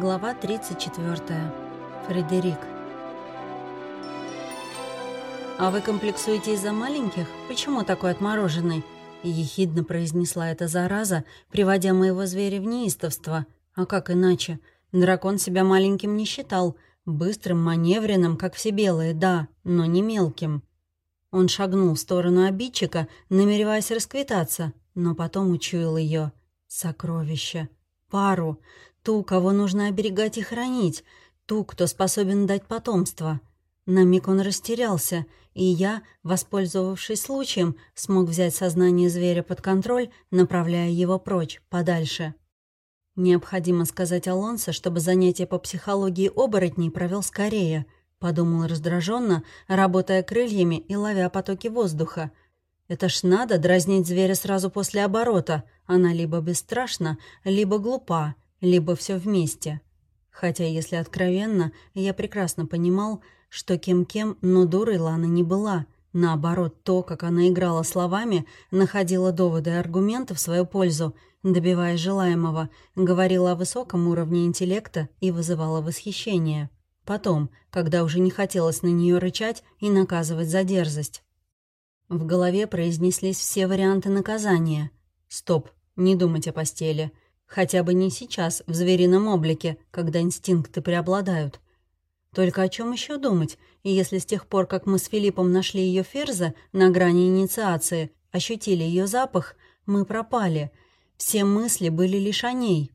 Глава 34. Фредерик. «А вы комплексуете из-за маленьких? Почему такой отмороженный?» Ехидно произнесла эта зараза, приводя моего зверя в неистовство. А как иначе? Дракон себя маленьким не считал. Быстрым, маневренным, как все белые, да, но не мелким. Он шагнул в сторону обидчика, намереваясь расквитаться, но потом учуял ее. Сокровище. Пару. Ту, кого нужно оберегать и хранить, ту, кто способен дать потомство. На миг он растерялся, и я, воспользовавшись случаем, смог взять сознание зверя под контроль, направляя его прочь, подальше. «Необходимо сказать Алонсо, чтобы занятие по психологии оборотней провел скорее», — подумал раздраженно, работая крыльями и ловя потоки воздуха. «Это ж надо дразнить зверя сразу после оборота. Она либо бесстрашна, либо глупа, либо все вместе. Хотя, если откровенно, я прекрасно понимал, что кем-кем, но дурой Лана не была. Наоборот, то, как она играла словами, находила доводы и аргументы в свою пользу, добиваясь желаемого, говорила о высоком уровне интеллекта и вызывала восхищение. Потом, когда уже не хотелось на нее рычать и наказывать за дерзость. В голове произнеслись все варианты наказания. «Стоп, не думать о постели. Хотя бы не сейчас, в зверином облике, когда инстинкты преобладают. Только о чем еще думать, и если с тех пор, как мы с Филиппом нашли ее ферза на грани инициации, ощутили ее запах, мы пропали. Все мысли были лишь о ней.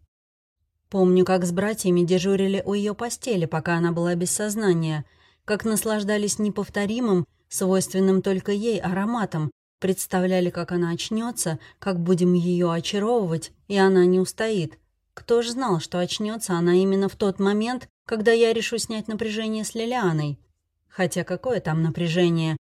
Помню, как с братьями дежурили у ее постели, пока она была без сознания, как наслаждались неповторимым, свойственным только ей ароматом, Представляли, как она очнется, как будем ее очаровывать, и она не устоит. Кто ж знал, что очнется она именно в тот момент, когда я решу снять напряжение с Лилианой? Хотя какое там напряжение?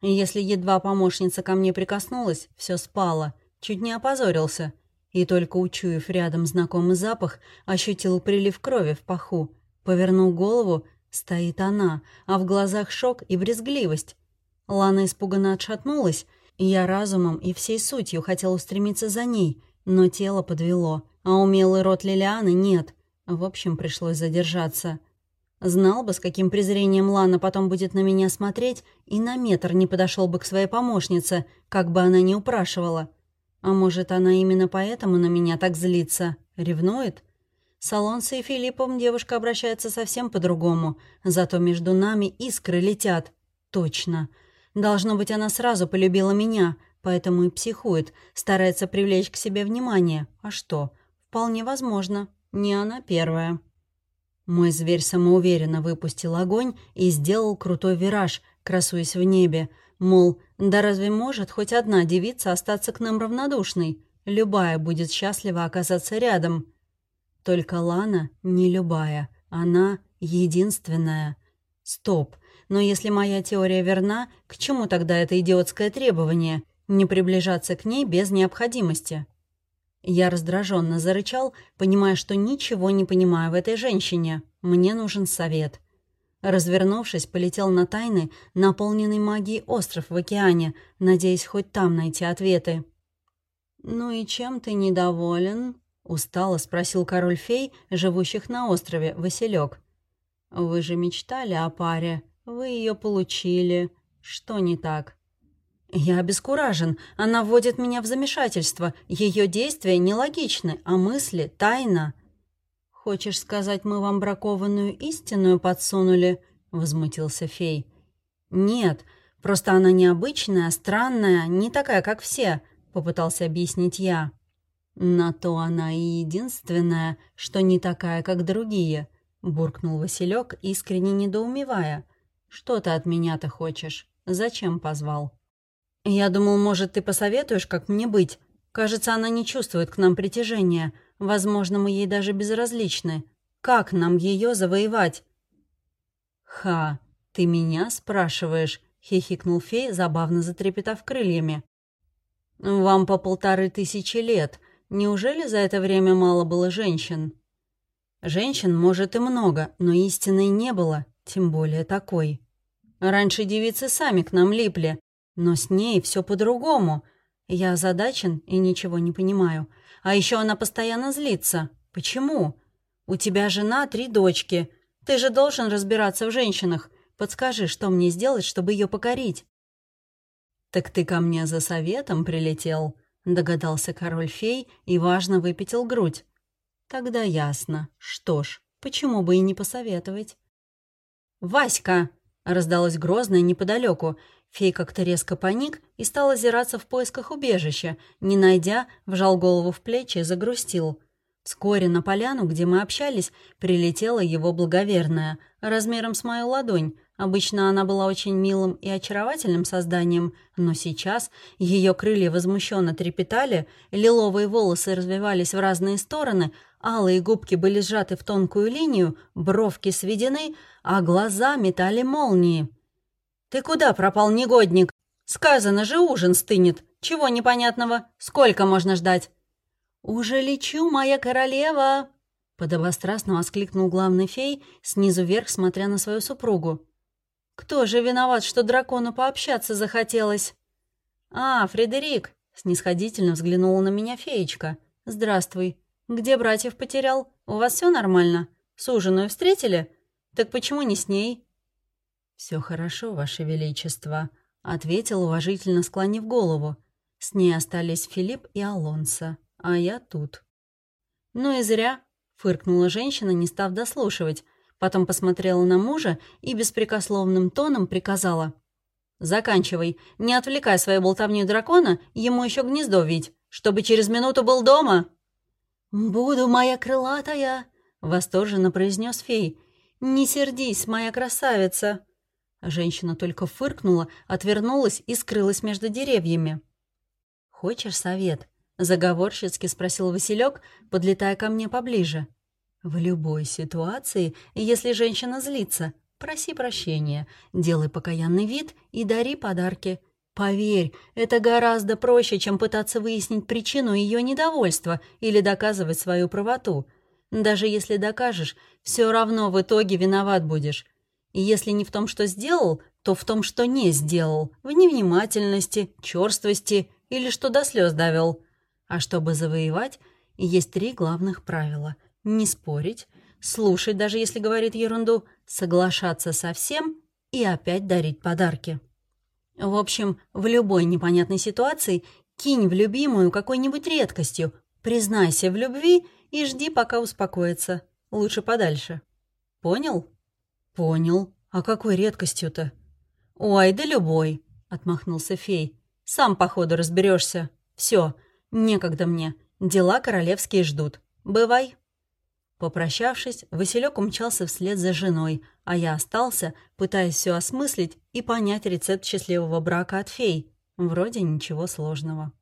Если едва помощница ко мне прикоснулась, все спало, чуть не опозорился. И только учуяв рядом знакомый запах, ощутил прилив крови в паху. Повернул голову, стоит она, а в глазах шок и брезгливость. Лана испуганно отшатнулась, я разумом и всей сутью хотел устремиться за ней, но тело подвело, а умелый рот Лилианы нет. В общем, пришлось задержаться. Знал бы, с каким презрением Лана потом будет на меня смотреть, и на метр не подошел бы к своей помощнице, как бы она ни упрашивала. А может, она именно поэтому на меня так злится? Ревнует? С и Филиппом девушка обращается совсем по-другому, зато между нами искры летят. Точно. Должно быть, она сразу полюбила меня, поэтому и психует, старается привлечь к себе внимание. А что? Вполне возможно. Не она первая. Мой зверь самоуверенно выпустил огонь и сделал крутой вираж, красуясь в небе. Мол, да разве может хоть одна девица остаться к нам равнодушной? Любая будет счастлива оказаться рядом. Только Лана не любая. Она единственная. Стоп. Но если моя теория верна, к чему тогда это идиотское требование не приближаться к ней без необходимости? Я раздраженно зарычал, понимая, что ничего не понимаю в этой женщине. Мне нужен совет. Развернувшись, полетел на тайный, наполненный магией остров в океане, надеясь хоть там найти ответы. «Ну и чем ты недоволен?» — устало спросил король-фей, живущих на острове, Василек. «Вы же мечтали о паре. Вы ее получили. Что не так? Я обескуражен. Она вводит меня в замешательство. Ее действия нелогичны, а мысли — тайна. Хочешь сказать, мы вам бракованную истинную подсунули? Возмутился фей. Нет, просто она необычная, странная, не такая, как все, попытался объяснить я. На то она и единственная, что не такая, как другие, буркнул Василек, искренне недоумевая. «Что ты от меня-то хочешь? Зачем позвал?» «Я думал, может, ты посоветуешь, как мне быть? Кажется, она не чувствует к нам притяжения. Возможно, мы ей даже безразличны. Как нам ее завоевать?» «Ха, ты меня спрашиваешь?» — хихикнул фей, забавно затрепетав крыльями. «Вам по полторы тысячи лет. Неужели за это время мало было женщин?» «Женщин, может, и много, но истины не было тем более такой. Раньше девицы сами к нам липли, но с ней все по-другому. Я озадачен и ничего не понимаю. А еще она постоянно злится. Почему? У тебя жена, три дочки. Ты же должен разбираться в женщинах. Подскажи, что мне сделать, чтобы ее покорить?» «Так ты ко мне за советом прилетел?» — догадался король-фей и важно выпятил грудь. «Тогда ясно. Что ж, почему бы и не посоветовать?» «Васька!» — раздалось грозное неподалеку. Фей как-то резко паник и стал озираться в поисках убежища. Не найдя, вжал голову в плечи и загрустил. Вскоре на поляну, где мы общались, прилетела его благоверная, размером с мою ладонь. Обычно она была очень милым и очаровательным созданием, но сейчас ее крылья возмущенно трепетали, лиловые волосы развивались в разные стороны, алые губки были сжаты в тонкую линию, бровки сведены, а глаза метали молнии. «Ты куда пропал, негодник? Сказано же, ужин стынет. Чего непонятного? Сколько можно ждать?» «Уже лечу, моя королева!» Подобострастно воскликнул главный фей, снизу вверх смотря на свою супругу. «Кто же виноват, что дракону пообщаться захотелось?» «А, Фредерик!» — снисходительно взглянула на меня феечка. «Здравствуй. Где братьев потерял? У вас все нормально? Суженую встретили? Так почему не с ней?» «Все хорошо, Ваше Величество», — ответил, уважительно склонив голову. С ней остались Филипп и Алонсо а я тут». «Ну и зря», — фыркнула женщина, не став дослушивать. Потом посмотрела на мужа и беспрекословным тоном приказала. «Заканчивай. Не отвлекай свою болтовню дракона, ему еще гнездо вить, чтобы через минуту был дома». «Буду, моя крылатая», — восторженно произнес фей. «Не сердись, моя красавица». Женщина только фыркнула, отвернулась и скрылась между деревьями. «Хочешь совет?» Заговорщицки спросил Василек, подлетая ко мне поближе. В любой ситуации, если женщина злится, проси прощения, делай покаянный вид и дари подарки. Поверь, это гораздо проще, чем пытаться выяснить причину ее недовольства или доказывать свою правоту. Даже если докажешь, все равно в итоге виноват будешь. И если не в том, что сделал, то в том, что не сделал, в невнимательности, черствости или что до слез довел. А чтобы завоевать, есть три главных правила. Не спорить, слушать, даже если говорит ерунду, соглашаться со всем и опять дарить подарки. В общем, в любой непонятной ситуации кинь в любимую какой-нибудь редкостью, признайся в любви и жди, пока успокоится. Лучше подальше. Понял? Понял. А какой редкостью-то? Ой, да любой, отмахнулся фей. Сам, походу, разберешься. Все, «Некогда мне. Дела королевские ждут. Бывай». Попрощавшись, Василек умчался вслед за женой, а я остался, пытаясь все осмыслить и понять рецепт счастливого брака от фей. Вроде ничего сложного.